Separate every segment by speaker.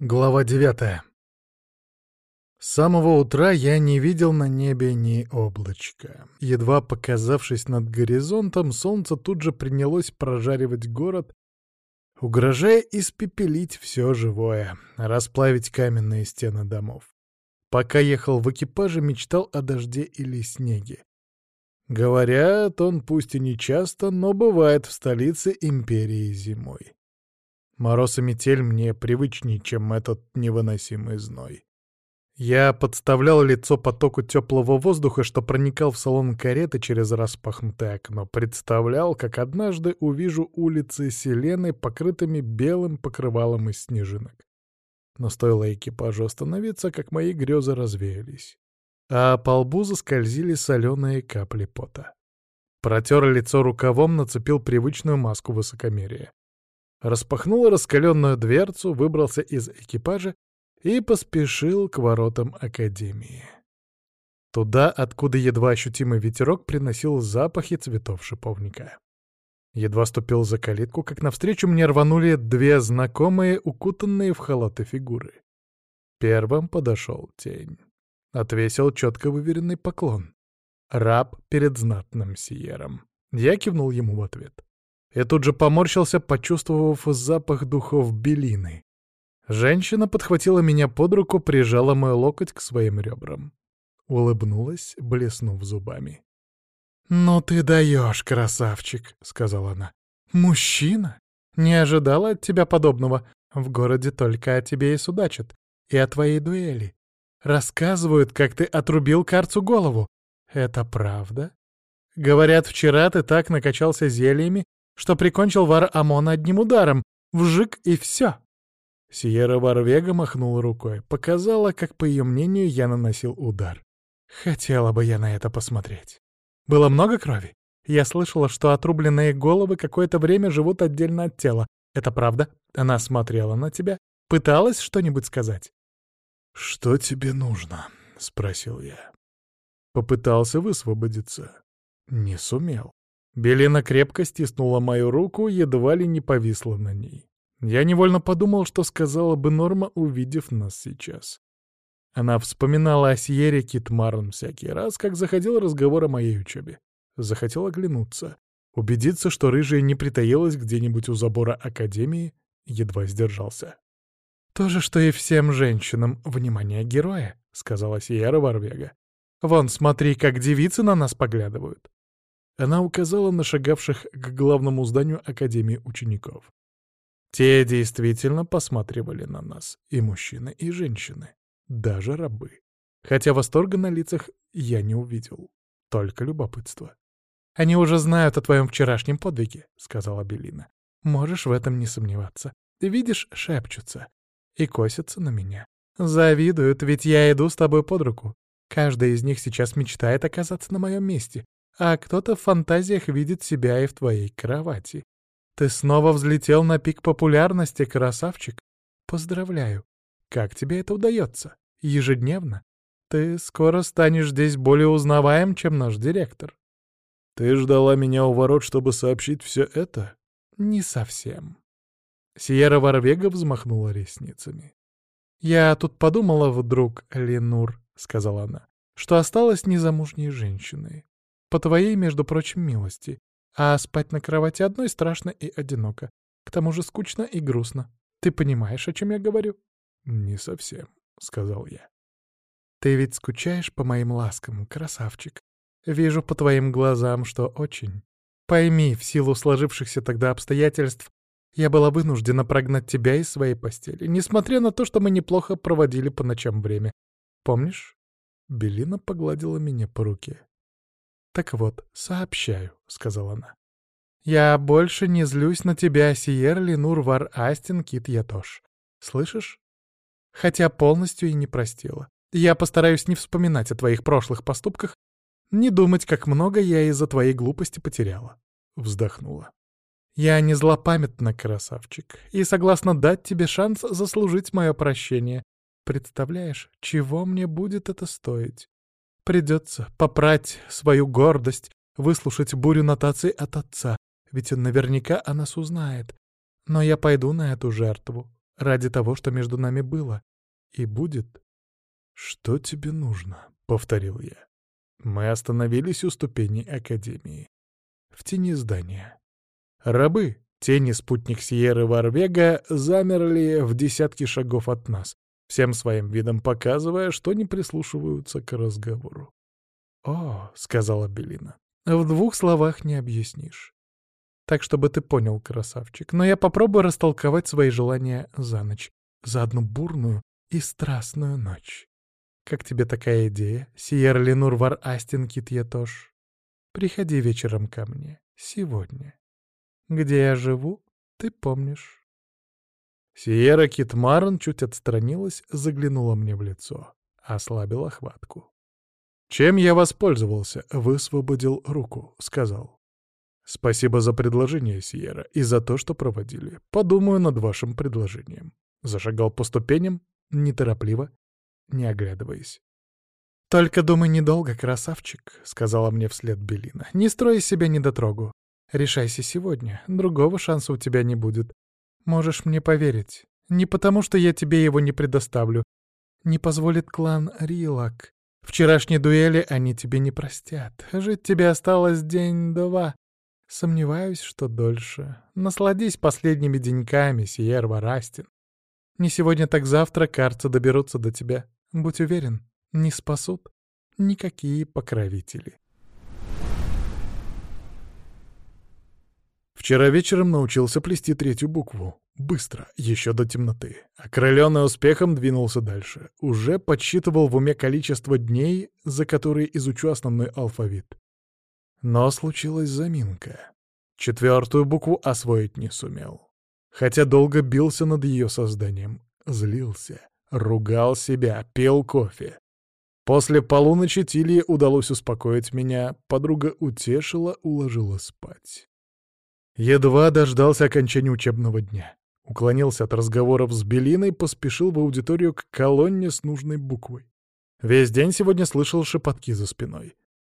Speaker 1: Глава девятая. С самого утра я не видел на небе ни облачка. Едва показавшись над горизонтом, солнце тут же принялось прожаривать город, угрожая испепелить все живое, расплавить каменные стены домов. Пока ехал в экипаже, мечтал о дожде или снеге. Говорят, он пусть и не часто, но бывает в столице империи зимой. Мороз и метель мне привычнее, чем этот невыносимый зной. Я подставлял лицо потоку теплого воздуха, что проникал в салон кареты через распахнутое окно. Представлял, как однажды увижу улицы Селены, покрытыми белым покрывалом из снежинок. Но стоило экипажу остановиться, как мои грезы развеялись. А по лбу заскользили соленые капли пота. Протер лицо рукавом, нацепил привычную маску высокомерия распахнул раскаленную дверцу, выбрался из экипажа и поспешил к воротам Академии. Туда, откуда едва ощутимый ветерок приносил запахи цветов шиповника. Едва ступил за калитку, как навстречу мне рванули две знакомые, укутанные в халаты фигуры. Первым подошел тень. Отвесил четко выверенный поклон. Раб перед знатным сиером. Я кивнул ему в ответ. И тут же поморщился, почувствовав запах духов белины. Женщина подхватила меня под руку, прижала мой локоть к своим ребрам. Улыбнулась, блеснув зубами. «Ну ты даешь, красавчик», — сказала она. «Мужчина? Не ожидала от тебя подобного. В городе только о тебе и судачат. И о твоей дуэли. Рассказывают, как ты отрубил карцу голову. Это правда? Говорят, вчера ты так накачался зельями, что прикончил Вар Амона одним ударом. Вжик и все. Сиера Варвега махнула рукой. Показала, как, по ее мнению, я наносил удар. Хотела бы я на это посмотреть. Было много крови? Я слышала, что отрубленные головы какое-то время живут отдельно от тела. Это правда? Она смотрела на тебя. Пыталась что-нибудь сказать? «Что тебе нужно?» — спросил я. Попытался высвободиться. Не сумел. Белена крепко стиснула мою руку, едва ли не повисла на ней. Я невольно подумал, что сказала бы Норма, увидев нас сейчас. Она вспоминала о Сьере Китмарн всякий раз, как заходил разговор о моей учебе. Захотел оглянуться, убедиться, что рыжая не притаилась где-нибудь у забора Академии, едва сдержался. «То же, что и всем женщинам, внимание героя», — сказала Сиера Варвега. «Вон, смотри, как девицы на нас поглядывают. Она указала на шагавших к главному зданию Академии учеников. Те действительно посматривали на нас, и мужчины, и женщины, даже рабы. Хотя восторга на лицах я не увидел, только любопытство. «Они уже знают о твоем вчерашнем подвиге», — сказала Белина. «Можешь в этом не сомневаться. Ты видишь, шепчутся и косятся на меня. Завидуют, ведь я иду с тобой под руку. Каждый из них сейчас мечтает оказаться на моем месте, а кто-то в фантазиях видит себя и в твоей кровати. Ты снова взлетел на пик популярности, красавчик. Поздравляю. Как тебе это удается? Ежедневно? Ты скоро станешь здесь более узнаваем, чем наш директор. Ты ждала меня у ворот, чтобы сообщить все это? Не совсем. Сиера Варвега взмахнула ресницами. «Я тут подумала вдруг, Ленур», — сказала она, — «что осталась незамужней женщиной. По твоей, между прочим, милости. А спать на кровати одной страшно и одиноко. К тому же скучно и грустно. Ты понимаешь, о чем я говорю? Не совсем, сказал я. Ты ведь скучаешь по моим ласкам, красавчик. Вижу по твоим глазам, что очень. Пойми, в силу сложившихся тогда обстоятельств, я была вынуждена прогнать тебя из своей постели, несмотря на то, что мы неплохо проводили по ночам время. Помнишь? Белина погладила меня по руке. «Так вот, сообщаю», — сказала она. «Я больше не злюсь на тебя, Сиер Ленур Вар Астин Кит Ятош. Слышишь? Хотя полностью и не простила. Я постараюсь не вспоминать о твоих прошлых поступках, не думать, как много я из-за твоей глупости потеряла». Вздохнула. «Я не злопамятна, красавчик, и согласна дать тебе шанс заслужить мое прощение. Представляешь, чего мне будет это стоить? Придется попрать свою гордость, выслушать бурю нотаций от отца, ведь наверняка о нас узнает. Но я пойду на эту жертву. ради того, что между нами было и будет. «Что тебе нужно?» — повторил я. Мы остановились у ступеней Академии. В тени здания. Рабы, тени спутник Сьерры Варвега, замерли в десятки шагов от нас, всем своим видом показывая, что не прислушиваются к разговору. «О», — сказала Белина, — «в двух словах не объяснишь. Так, чтобы ты понял, красавчик, но я попробую растолковать свои желания за ночь, за одну бурную и страстную ночь. Как тебе такая идея, Сиер Ленур Вар Астин Китьетош? Приходи вечером ко мне, сегодня. Где я живу, ты помнишь. Сиера Китмарн чуть отстранилась, заглянула мне в лицо, ослабила хватку. «Чем я воспользовался?» — высвободил руку, сказал. «Спасибо за предложение, Сиера, и за то, что проводили. Подумаю над вашим предложением». Зашагал по ступеням, неторопливо, не оглядываясь. «Только думай недолго, красавчик», — сказала мне вслед Белина. «Не строй из себя недотрогу. Решайся сегодня, другого шанса у тебя не будет. Можешь мне поверить. Не потому, что я тебе его не предоставлю. Не позволит клан Рилак. Вчерашней дуэли они тебе не простят. Жить тебе осталось день-два. Сомневаюсь, что дольше. Насладись последними деньками, Сиер Варастин. Не сегодня, так завтра карцы доберутся до тебя. Будь уверен, не спасут никакие покровители. Вчера вечером научился плести третью букву. Быстро, еще до темноты. Окрыленный успехом двинулся дальше. Уже подсчитывал в уме количество дней, за которые изучу основной алфавит. Но случилась заминка. Четвертую букву освоить не сумел. Хотя долго бился над ее созданием. Злился. Ругал себя, пил кофе. После полуночи Тилье удалось успокоить меня, подруга утешила, уложила спать. Едва дождался окончания учебного дня. Уклонился от разговоров с Белиной, поспешил в аудиторию к колонне с нужной буквой. Весь день сегодня слышал шепотки за спиной.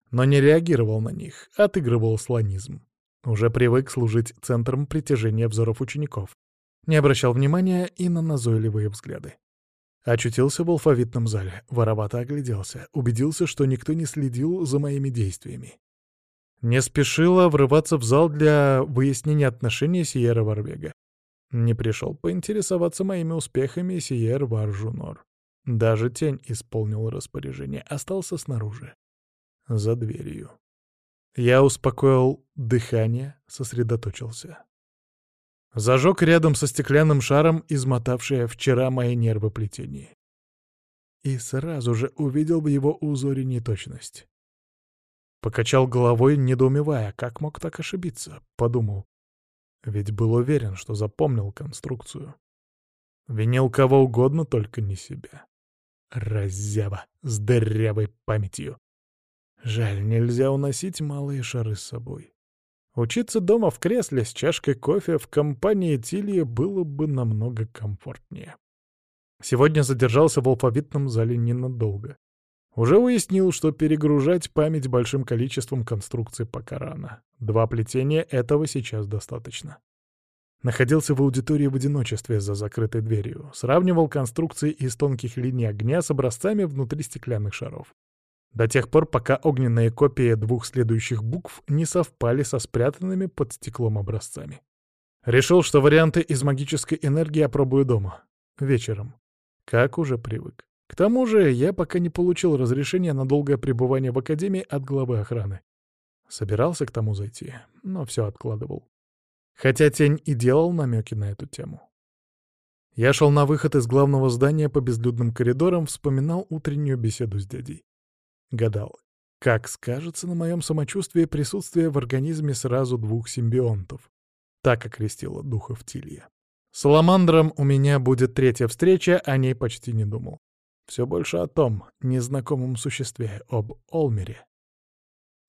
Speaker 1: Но не реагировал на них, отыгрывал слонизм. Уже привык служить центром притяжения взоров учеников. Не обращал внимания и на назойливые взгляды. Очутился в алфавитном зале, воровато огляделся, убедился, что никто не следил за моими действиями. Не спешила врываться в зал для выяснения отношений Сиера Варвега. Не пришел поинтересоваться моими успехами Сиер Варжунор. Даже тень исполнил распоряжение, остался снаружи, за дверью. Я успокоил дыхание, сосредоточился. Зажег рядом со стеклянным шаром, измотавшее вчера мои нервы плетение. И сразу же увидел в его узоре неточность. Покачал головой, недоумевая, как мог так ошибиться, подумал. Ведь был уверен, что запомнил конструкцию. Винил кого угодно, только не себя. Раззява с дырявой памятью. Жаль, нельзя уносить малые шары с собой. Учиться дома в кресле с чашкой кофе в компании Тильи было бы намного комфортнее. Сегодня задержался в алфавитном зале ненадолго. Уже уяснил, что перегружать память большим количеством конструкций пока рано. Два плетения этого сейчас достаточно. Находился в аудитории в одиночестве за закрытой дверью. Сравнивал конструкции из тонких линий огня с образцами внутри стеклянных шаров. До тех пор, пока огненные копии двух следующих букв не совпали со спрятанными под стеклом образцами. Решил, что варианты из магической энергии опробую дома. Вечером. Как уже привык. К тому же я пока не получил разрешения на долгое пребывание в Академии от главы охраны. Собирался к тому зайти, но все откладывал. Хотя тень и делал намеки на эту тему. Я шел на выход из главного здания по безлюдным коридорам, вспоминал утреннюю беседу с дядей. Гадал, как скажется на моем самочувствии присутствие в организме сразу двух симбионтов. Так окрестила духов Тилья. Саламандром у меня будет третья встреча, о ней почти не думал. Все больше о том незнакомом существе, об Олмере.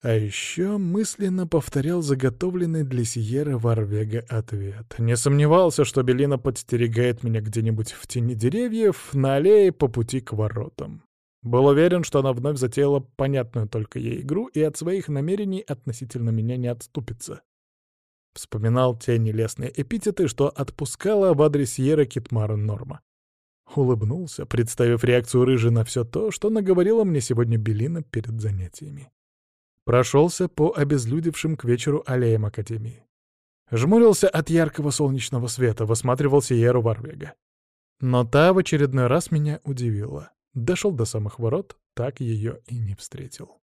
Speaker 1: А еще мысленно повторял заготовленный для Сиера Варвега ответ. Не сомневался, что Белина подстерегает меня где-нибудь в тени деревьев на аллее по пути к воротам. Был уверен, что она вновь затеяла понятную только ей игру и от своих намерений относительно меня не отступится. Вспоминал те нелестные эпитеты, что отпускала в адрес Ера Китмара Норма. Улыбнулся, представив реакцию Рыжи на все то, что наговорила мне сегодня Белина перед занятиями. Прошелся по обезлюдевшим к вечеру аллеям Академии. Жмурился от яркого солнечного света, высматривал Сиеру Варвега. Но та в очередной раз меня удивила. Дошел до самых ворот, так ее и не встретил.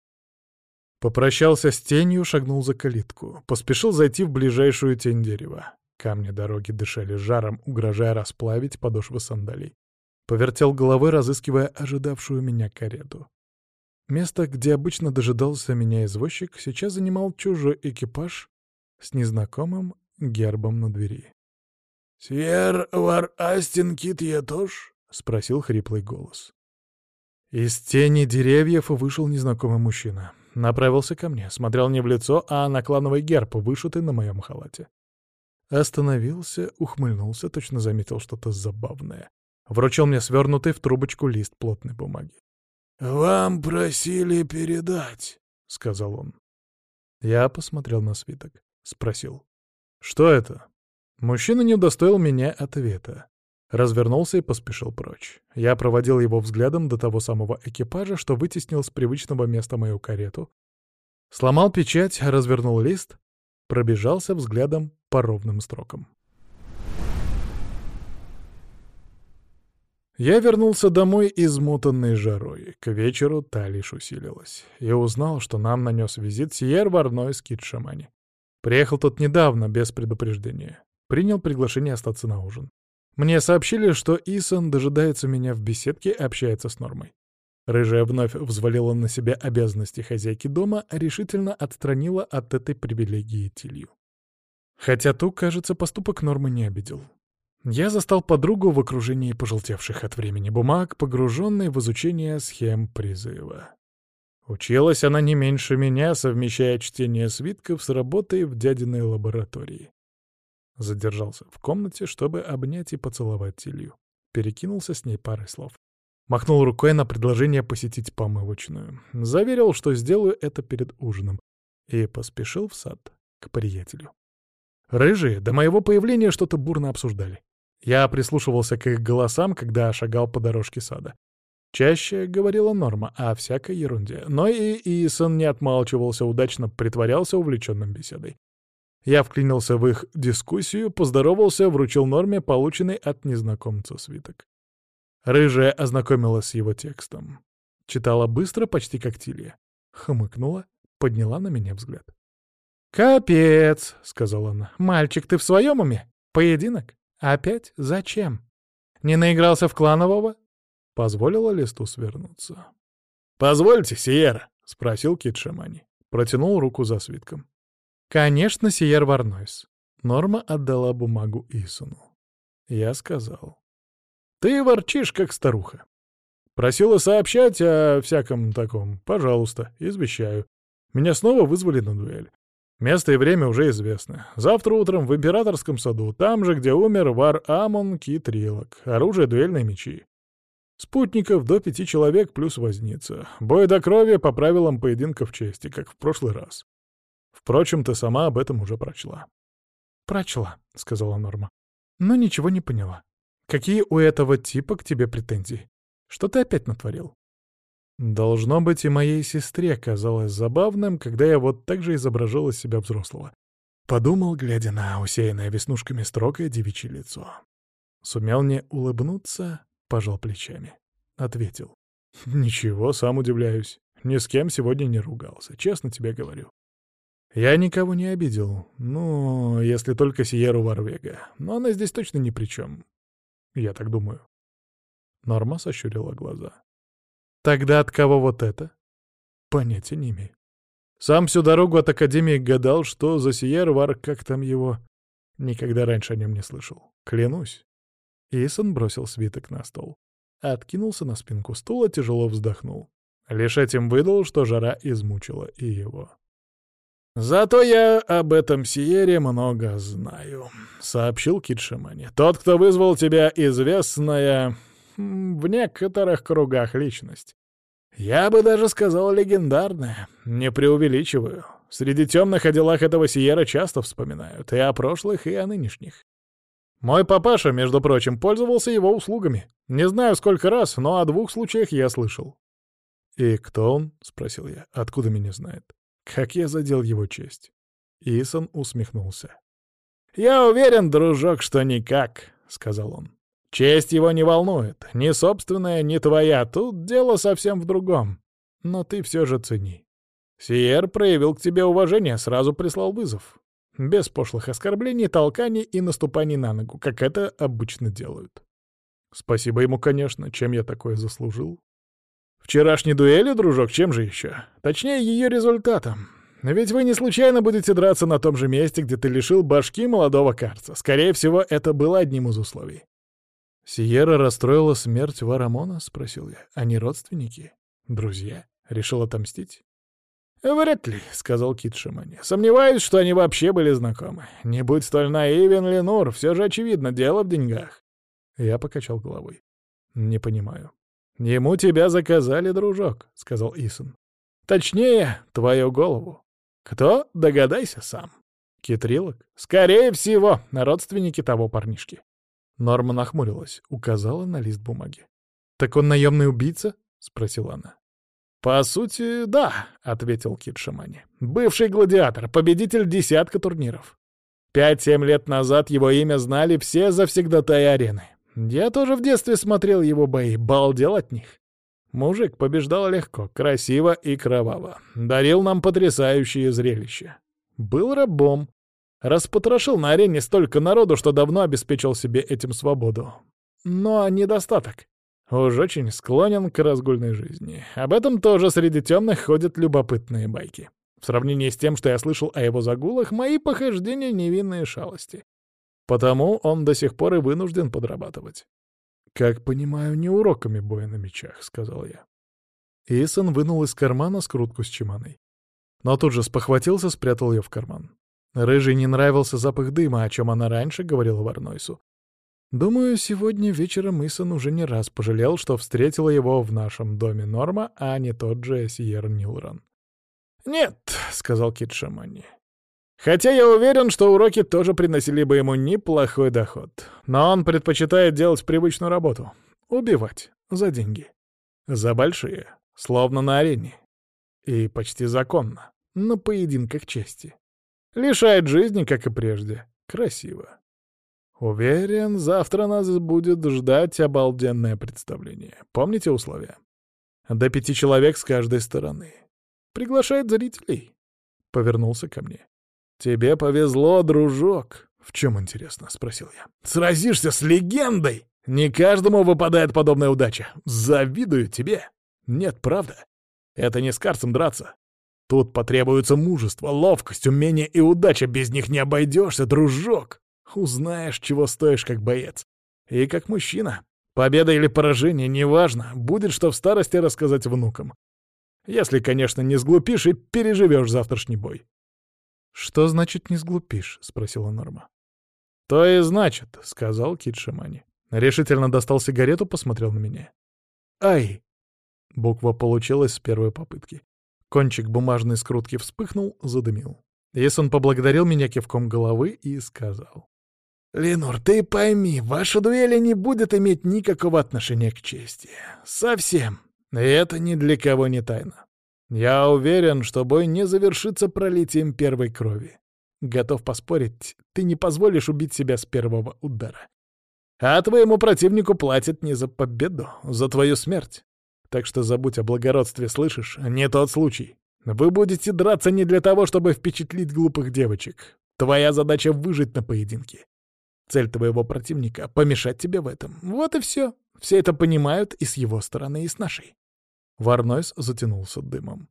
Speaker 1: Попрощался с тенью, шагнул за калитку. Поспешил зайти в ближайшую тень дерева. Камни дороги дышали жаром, угрожая расплавить подошвы сандалий. Повертел головой, разыскивая ожидавшую меня карету. Место, где обычно дожидался меня извозчик, сейчас занимал чужой экипаж с незнакомым гербом на двери.
Speaker 2: «Сьер вар астин кит етош?» — спросил хриплый голос.
Speaker 1: Из тени деревьев вышел незнакомый мужчина. Направился ко мне, смотрел не в лицо, а на клановый герб, вышитый на моем халате. Остановился, ухмыльнулся, точно заметил что-то забавное. Вручил мне свернутый в трубочку лист плотной бумаги.
Speaker 2: «Вам просили передать», — сказал он.
Speaker 1: Я посмотрел на свиток, спросил. «Что это?» Мужчина не удостоил меня ответа. Развернулся и поспешил прочь. Я проводил его взглядом до того самого экипажа, что вытеснил с привычного места мою карету. Сломал печать, развернул лист, пробежался взглядом по ровным строкам. Я вернулся домой измутанной жарой. К вечеру та лишь усилилась. И узнал, что нам нанес визит Сиер Варной с Кит-Шамани. Приехал тут недавно, без предупреждения. Принял приглашение остаться на ужин. Мне сообщили, что Исон дожидается меня в беседке и общается с Нормой. Рыжая вновь взвалила на себя обязанности хозяйки дома, а решительно отстранила от этой привилегии Тилью. Хотя ту, кажется, поступок Нормы не обидел. Я застал подругу в окружении пожелтевших от времени бумаг, погруженной в изучение схем призыва. Училась она не меньше меня, совмещая чтение свитков с работой в дядиной лаборатории. Задержался в комнате, чтобы обнять и поцеловать Тилью. Перекинулся с ней парой слов. Махнул рукой на предложение посетить помывочную. Заверил, что сделаю это перед ужином. И поспешил в сад к приятелю. Рыжие до моего появления что-то бурно обсуждали. Я прислушивался к их голосам, когда шагал по дорожке сада. Чаще говорила Норма о всякой ерунде, но и Исон не отмалчивался, удачно притворялся увлеченным беседой. Я вклинился в их дискуссию, поздоровался, вручил Норме полученный от незнакомца свиток. Рыжая ознакомилась с его текстом. Читала быстро, почти как Тилья. Хмыкнула, подняла на меня взгляд. «Капец!» — сказала она. «Мальчик, ты в своем уме? Поединок? Опять? Зачем? Не наигрался в кланового?» Позволила листу свернуться. «Позвольте, Сиера!» — спросил Кит Шамани. Протянул руку за свитком. «Конечно, Сиер Варнойс». Норма отдала бумагу Исуну. Я сказал. «Ты ворчишь, как старуха. Просила сообщать о всяком таком. Пожалуйста, извещаю. Меня снова вызвали на дуэль. Место и время уже известны. Завтра утром в Императорском саду, там же, где умер Вар Амон Китрилок. Оружие, дуэльные мечи. Спутников до пяти человек плюс возница. Бой до крови по правилам поединка в чести, как в прошлый раз. Впрочем, ты сама об этом уже прочла. «Прочла», — сказала Норма. «Но ничего не поняла. Какие у этого типа к тебе претензии? Что ты опять натворил?» Должно быть, и моей сестре казалось забавным, когда я вот так же изображал из себя взрослого. Подумал, глядя на усеянное веснушками строгое девичье лицо. Сумел не улыбнуться, пожал плечами. Ответил. «Ничего, сам удивляюсь. Ни с кем сегодня не ругался, честно тебе говорю. Я никого не обидел, ну, если только Сиеру Варвега, но она здесь точно ни при чем. Я так думаю. Норма сощурила глаза. Тогда от кого вот это? Понятия не имею. Сам всю дорогу от Академии гадал, что за Сиер Вар, как там его. Никогда раньше о нем не слышал. Клянусь. Исон бросил свиток на стол. Откинулся на спинку стула, тяжело вздохнул. Лишь этим выдал, что жара измучила и его. «Зато я об этом Сиере много знаю», — сообщил Кит. «Тот, кто вызвал тебя, известная в некоторых кругах личность. Я бы даже сказал легендарная, не преувеличиваю.
Speaker 2: Среди темных о делах этого Сиера часто вспоминают, и о прошлых, и о нынешних. Мой папаша, между прочим, пользовался его услугами. Не знаю, сколько раз, но о двух случаях я слышал.
Speaker 1: «И кто он?» — спросил я. «Откуда меня знает? Как я задел его честь?» Исон усмехнулся.
Speaker 2: «Я уверен, дружок, что никак», — сказал он. «Честь его не волнует. Ни собственная, ни твоя. Тут дело совсем в другом. Но ты все же цени. Сиер проявил к тебе уважение, сразу прислал вызов. Без пошлых оскорблений, толканий и наступаний на ногу, как это обычно делают.
Speaker 1: Спасибо ему, конечно, чем я такое заслужил.
Speaker 2: Вчерашней дуэли, дружок, чем же еще? Точнее, ее результатом. Ведь вы не случайно будете драться на том же месте, где ты лишил башки молодого карца. Скорее всего, это было одним из условий.
Speaker 1: «Сиера расстроила смерть Варамона?» — спросил я. «Они родственники? Друзья? Решил отомстить?»
Speaker 2: «Вряд ли», — сказал Кит Шимани. «Сомневаюсь, что они вообще были знакомы. Не будь столь наивен, Ленур, все же очевидно, дело в деньгах».
Speaker 1: Я покачал головой. «Не понимаю».
Speaker 2: «Ему тебя заказали, дружок», — сказал Исон. «Точнее, твою голову. Кто? Догадайся сам».
Speaker 1: «Китрилок?»
Speaker 2: «Скорее всего, родственники того парнишки».
Speaker 1: Норма нахмурилась, указала на лист бумаги. «Так он наемный убийца?» — спросила она.
Speaker 2: «По сути, да», — ответил Кит Шамани. «Бывший гладиатор, победитель десятка турниров. Пять-семь лет назад его имя знали все завсегдатаи арены. Я тоже в детстве смотрел его бои, балдел от них. Мужик побеждал легко, красиво и кроваво. Дарил нам потрясающее зрелище. Был рабом. Распотрошил на арене столько народу, что давно обеспечил себе этим свободу. Но недостаток. Уж очень склонен к разгульной жизни. Об этом тоже среди темных ходят любопытные байки. В сравнении с тем, что я слышал о его загулах, мои похождения — невинные шалости. Потому он до сих пор и вынужден подрабатывать.
Speaker 1: «Как понимаю, не уроками боя на мечах», — сказал я. Исон вынул из кармана скрутку с чиманой. Но тут же спохватился, спрятал ее в карман. Рыжий не нравился запах дыма, о чем она раньше говорила Варнойсу. Думаю, сегодня вечером Исон уже не раз пожалел, что встретила его в нашем доме Норма, а не тот же Сьер Нилрон.
Speaker 2: «Нет», — сказал Кит Шамани. «Хотя я уверен, что уроки тоже приносили бы ему неплохой доход. Но он предпочитает делать привычную работу — убивать за деньги. За большие, словно на арене. И почти законно, на поединках чести. Лишает жизни, как и прежде. Красиво. Уверен, завтра нас будет ждать обалденное представление. Помните условия? До пяти человек с каждой стороны. Приглашает зрителей. Повернулся ко мне. Тебе повезло, дружок. В чем интересно? Спросил я. Сразишься с легендой. Не каждому выпадает подобная удача. Завидую тебе. Нет, правда. Это не с Карцем драться. Тут потребуется мужество, ловкость, умение и удача. Без них не обойдешься, дружок. Узнаешь, чего стоишь как боец. И как мужчина. Победа или поражение, неважно, будет что в старости рассказать внукам. Если, конечно, не сглупишь и переживешь завтрашний бой.
Speaker 1: «Что значит «не сглупишь»?» — спросила Норма.
Speaker 2: «То и значит», — сказал Кит Шимани. Решительно достал сигарету, посмотрел на меня.
Speaker 1: «Ай!» Буква получилась с первой попытки. Кончик бумажной скрутки вспыхнул, задымил. Исон поблагодарил меня кивком головы и сказал.
Speaker 2: «Ленур, ты пойми, ваша дуэль не будет иметь никакого отношения к чести. Совсем. И это ни для кого не тайна. Я уверен, что бой не завершится пролитием первой крови. Готов поспорить, ты не позволишь убить себя с первого удара. А твоему противнику платят не за победу, за твою смерть. Так что забудь о благородстве, слышишь? Не тот случай. Вы будете драться не для того, чтобы впечатлить глупых девочек. Твоя задача — выжить на поединке. Цель твоего противника — помешать тебе в этом. Вот и все. Все это понимают и с его стороны, и с нашей.
Speaker 1: Варнойс затянулся дымом.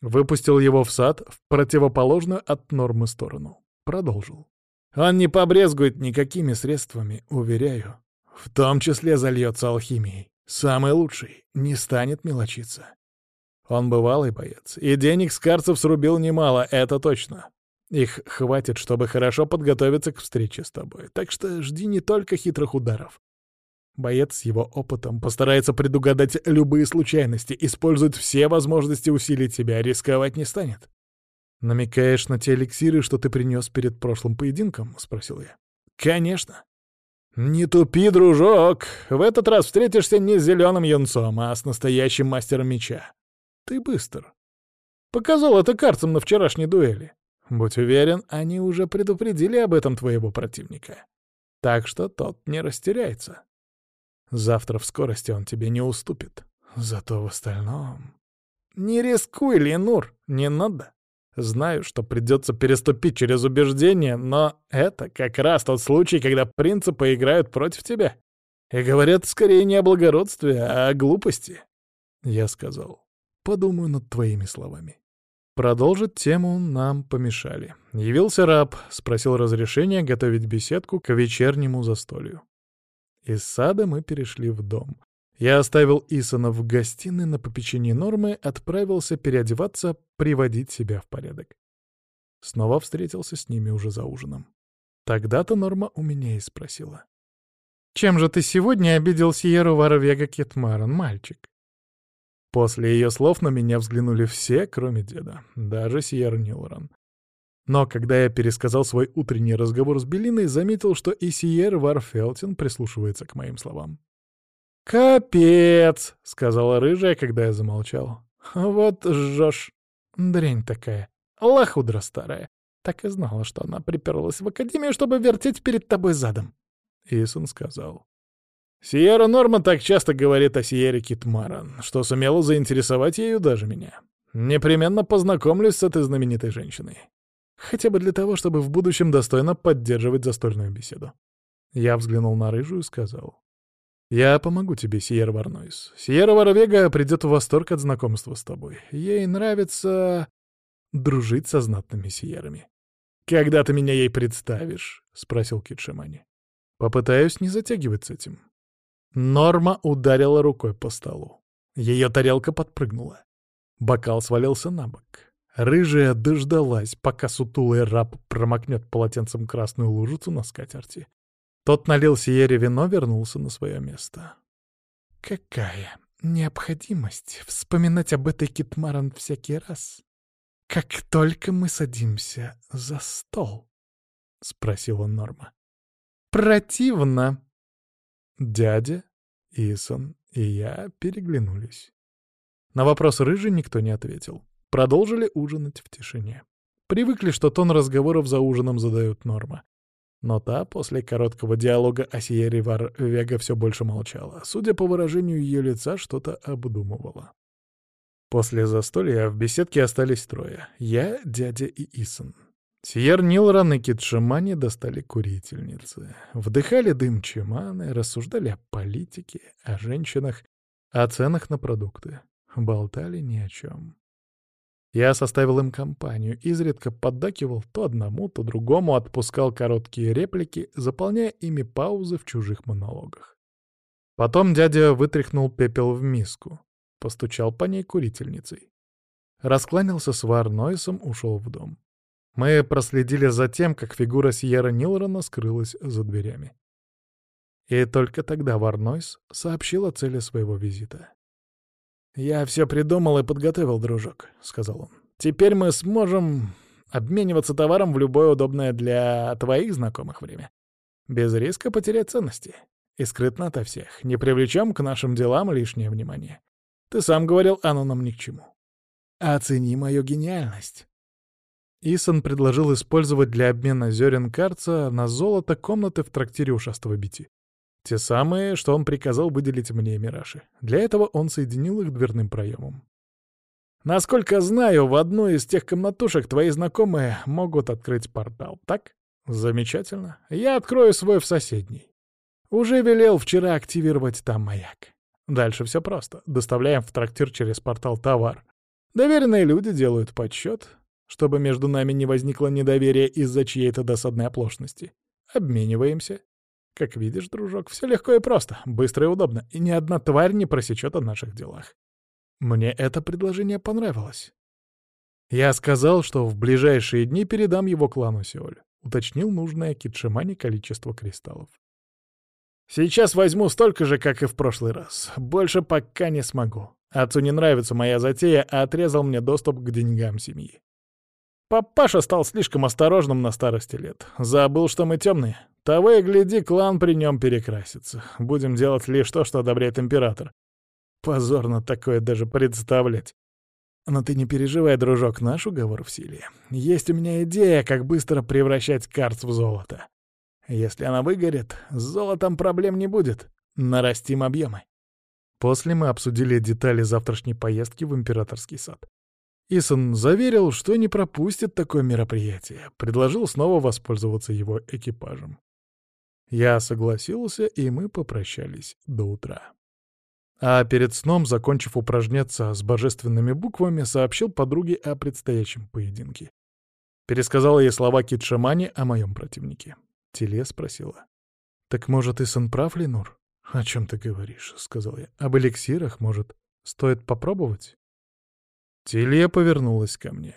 Speaker 1: Выпустил его в сад в противоположную от нормы сторону. Продолжил.
Speaker 2: Он не побрезгует никакими средствами, уверяю. В том числе зальется алхимией. Самый лучший. Не станет мелочиться. Он бывалый боец, и денег с карцев срубил немало, это точно. Их хватит, чтобы хорошо подготовиться к встрече с тобой. Так что жди не только хитрых ударов. Боец с его опытом постарается предугадать любые случайности, использует все возможности усилить себя, рисковать не станет.
Speaker 1: «Намекаешь на те эликсиры, что ты принес перед прошлым поединком?» — спросил я.
Speaker 2: «Конечно». «Не тупи, дружок! В этот раз встретишься не с зеленым юнцом, а с настоящим мастером меча. Ты быстр. Показал это карцам на вчерашней дуэли. Будь уверен, они уже предупредили об этом твоего противника. Так что тот не растеряется. Завтра в скорости он тебе не уступит. Зато в остальном... Не рискуй, Ленур, не надо. Знаю, что придется переступить через убеждения, но это как раз тот случай, когда принципы играют против тебя. И говорят скорее не о благородстве, а о глупости. Я сказал, подумаю над твоими словами. Продолжить тему нам помешали. Явился раб, спросил разрешения готовить беседку к вечернему застолью. Из сада мы перешли в дом. Я оставил Исона в гостиной на попечении Нормы, отправился переодеваться, приводить себя в порядок. Снова встретился с ними уже за ужином. Тогда-то Норма у меня и спросила. «Чем же ты сегодня обидел Сьеру Варвега Кетмаран, мальчик?» После ее слов на меня взглянули все, кроме деда, даже Сьер Нилрон. Но когда я пересказал свой утренний разговор с Белиной, заметил, что и Сиер Варфелтин прислушивается к моим словам. «Капец!» — сказала рыжая, когда я замолчал. «Вот жжешь. Дрянь такая. Лохудра старая. Так и знала, что она приперлась в академию, чтобы вертеть перед тобой задом». Исон сказал. Сиера Норма так часто говорит о Сиере Китмаран, что сумела заинтересовать ею даже меня. Непременно познакомлюсь с этой знаменитой женщиной. Хотя бы для того, чтобы в будущем достойно поддерживать застольную беседу. Я взглянул на рыжую и сказал. «Я помогу тебе, Сиера Варнойс. Сиера Варвега придет в восторг от знакомства с тобой. Ей нравится дружить со знатными Сиерами». «Когда ты меня ей представишь?» — спросил Китшимани. «Попытаюсь не затягивать с этим. Норма ударила рукой по столу. Ее тарелка подпрыгнула. Бокал свалился на бок. Рыжая дождалась, пока сутулый раб промокнет полотенцем красную лужицу на скатерти. Тот налил Сиере вино, вернулся на свое место. «Какая необходимость вспоминать об этой Китмаран всякий раз, как только мы садимся за стол?» — спросила Норма. «Противно!» Дядя, Исон и я переглянулись. На вопрос рыжий никто не ответил. Продолжили ужинать в тишине. Привыкли, что тон разговоров за ужином задают Норма. Но та после короткого диалога о Сиере Вар Вега все больше молчала. Судя по выражению ее лица, что-то обдумывала. После застолья в беседке остались трое. Я, дядя и Исон. Сьер Нилран и Китшимани достали курительницы. Вдыхали дым чиманы, рассуждали о политике, о женщинах, о ценах на продукты. Болтали ни о чем. Я составил им компанию, изредка поддакивал то одному, то другому, отпускал короткие реплики, заполняя ими паузы в чужих монологах. Потом дядя вытряхнул пепел в миску, постучал по ней курительницей. Раскланялся с Варнойсом, ушел в дом. Мы проследили за тем, как фигура Сьерра Нилрона скрылась за дверями. И только тогда Варнойс сообщил о цели своего визита. «Я все придумал и подготовил, дружок», — сказал он. «Теперь мы сможем обмениваться товаром в любое удобное для твоих знакомых время. Без риска потерять ценности. И скрытно ото всех. Не привлечем к нашим делам лишнее внимание. Ты сам говорил, оно нам ни к чему. Оцени мою гениальность. Исон предложил использовать для обмена зерен карца на золото комнаты в трактире ушастого Бити. Те самые, что он приказал выделить мне Мираши. Для этого он соединил их дверным проемом. «Насколько знаю, в одной из тех комнатушек твои знакомые могут открыть портал, так? Замечательно. Я открою свой в соседней. Уже велел вчера активировать там маяк. Дальше все просто. Доставляем в трактир через портал товар. Доверенные люди делают подсчет, чтобы между нами не возникло недоверия из-за чьей-то досадной оплошности. Обмениваемся. Как видишь, дружок, все легко и просто, быстро и удобно, и ни одна тварь не просечет о наших делах. Мне это предложение понравилось. Я сказал, что в ближайшие дни передам его клану Сеоль. Уточнил нужное Китшимане количество кристаллов. Сейчас возьму столько же, как и в прошлый раз. Больше пока не смогу. Отцу не нравится моя затея, а отрезал мне доступ к деньгам семьи. Папаша стал слишком осторожным на старости лет. Забыл, что мы темные. Того и гляди, клан при нем перекрасится. Будем делать лишь то, что одобряет император. Позорно такое даже представлять. Но ты не переживай, дружок, наш уговор в силе. Есть у меня идея, как быстро превращать карц в золото. Если она выгорит, с золотом проблем не будет. Нарастим объемы.
Speaker 1: После мы обсудили детали завтрашней поездки в императорский сад. Исон заверил, что не пропустит такое мероприятие, предложил снова воспользоваться его экипажем. Я согласился, и мы попрощались до утра. А перед сном, закончив упражняться с божественными буквами, сообщил подруге о предстоящем поединке. Пересказала ей слова Китшамани о моем противнике. Теле спросила. «Так, может, Исон прав, Ленур?» «О чем ты говоришь?» — сказал я. «Об эликсирах, может, стоит попробовать?» Тилья повернулась ко мне.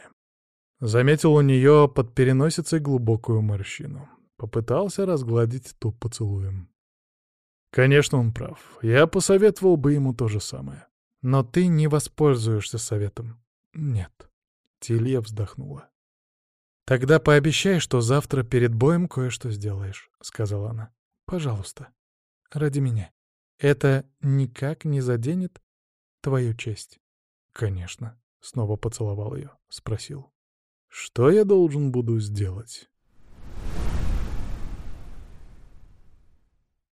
Speaker 1: Заметил у нее под переносицей глубокую морщину. Попытался разгладить ту поцелуем. Конечно, он прав. Я посоветовал бы ему то же самое. Но ты не воспользуешься советом. Нет. Тилья вздохнула. «Тогда пообещай, что завтра перед боем кое-что сделаешь», — сказала она. «Пожалуйста. Ради меня. Это никак не заденет твою честь». «Конечно», Снова поцеловал ее, спросил. «Что я должен буду сделать?»